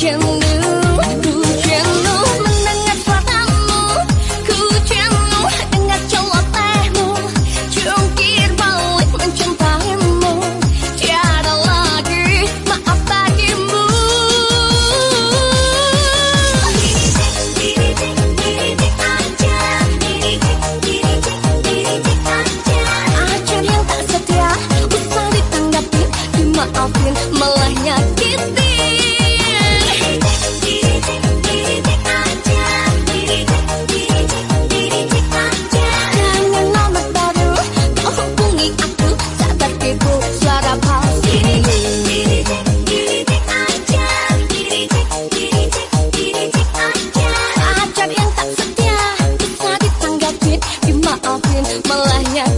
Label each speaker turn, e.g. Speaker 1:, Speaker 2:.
Speaker 1: Jim. Malah yang